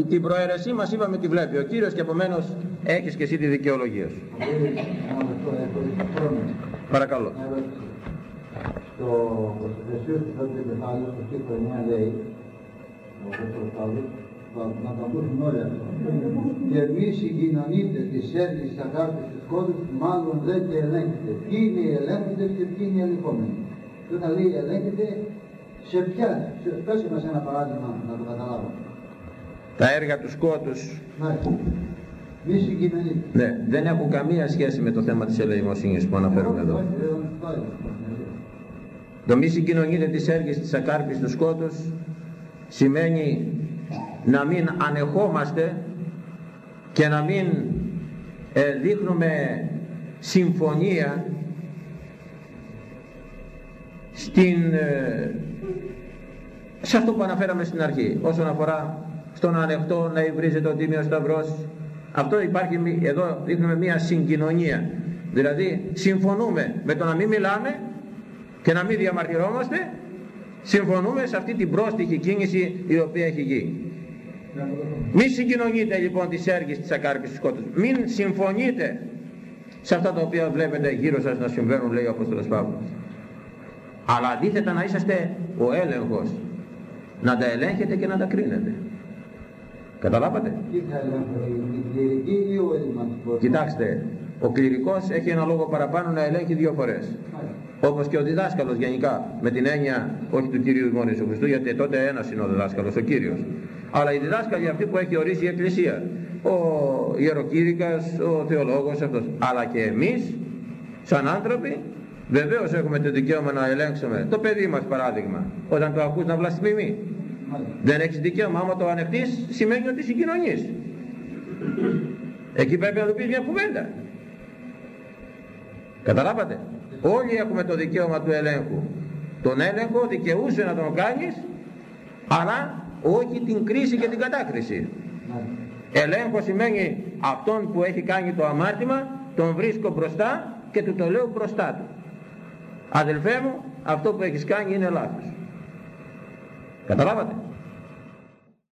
Την προαίρεσή μας είπαμε τη βλέπει ο Κύριος και επομένως έχεις και εσύ τη δικαιολογία σου. Παρακαλώ. Το προσθεσίο του πρώτου κεφάλαιο στο στίχο 9 λέει, ο Πέτρος Παύλος, να τα ακούσουν όλοι αυτό. Και μη συγκοινωνείτε τις έργες της αγάπης της κόδους, μάλλον δεν και ελέγχετε. Ποιοι είναι οι ελέγχοντες και ποιοι είναι οι ελεγχόμενοι. Και όταν λέει ελέγχετε, σε ποια, πέσε μας ένα παράδειγμα να το καταλάβω. Τα έργα του σκότους. Ναι. Μη συγκοινωνείτε. Ναι, δεν έχουν καμία σχέση με το θέμα της ελεημοσύνης που αναφέρουμε εδώ. Το μη συγκοινωνείτε τις έργες της ακάρπης του σκότους. Σημαίνει να μην ανεχόμαστε και να μην ε, δείχνουμε συμφωνία στην, ε, σε αυτό που αναφέραμε στην αρχή όσον αφορά στον ανεχτό να υβρίζεται ο Τίμιος Σταυρός. Αυτό υπάρχει εδώ δείχνουμε μια συγκοινωνία. Δηλαδή συμφωνούμε με το να μην μιλάμε και να μην διαμαρτυρόμαστε συμφωνούμε σε αυτή την πρόστιχη κίνηση η οποία έχει γίνει. Μη συγκοινωνείτε λοιπόν τις έργες της ακάρπης του σκότους. Μην συμφωνείτε σε αυτά τα οποία βλέπετε γύρω σας να συμβαίνουν λέει ο Απόστολος Παύλος. Αλλά αντίθετα να είσαστε ο έλεγχος να τα ελέγχετε και να τα κρίνετε. Καταλάβατε; Κοιτάξτε ο κληρικός έχει ένα λόγο παραπάνω να ελέγχει δύο φορές όπως και ο διδάσκαλος γενικά με την έννοια όχι του Κύριου μόνο Ιησού Χριστού γιατί τότε ένας είναι ο διδάσκαλος ο Κύριος. Αλλά οι διδάσκαλοι αυτοί που έχει ορίσει η Εκκλησία ο ιεροκήρυκας, ο θεολόγος αυτός αλλά και εμείς σαν άνθρωποι βεβαίως έχουμε το δικαίωμα να ελέγξουμε το παιδί μας παράδειγμα όταν το ακούς να βλασφημεί. Δεν έχεις δικαίωμα άμα το ανεχτείς σημαίνει ότι συγκοινωνείς. Εκεί πρέπει να του πεις μια κουβέντα. Καταλάβατε; Όλοι έχουμε το δικαίωμα του ελέγχου. Τον έλεγχο δικαιούσε να τον κάνεις αλλά όχι την κρίση και την κατάκριση. Ελέγχος σημαίνει αυτόν που έχει κάνει το αμάρτημα τον βρίσκω μπροστά και του το λέω μπροστά του. Αδελφέ μου αυτό που έχεις κάνει είναι λάθος. Καταλάβατε;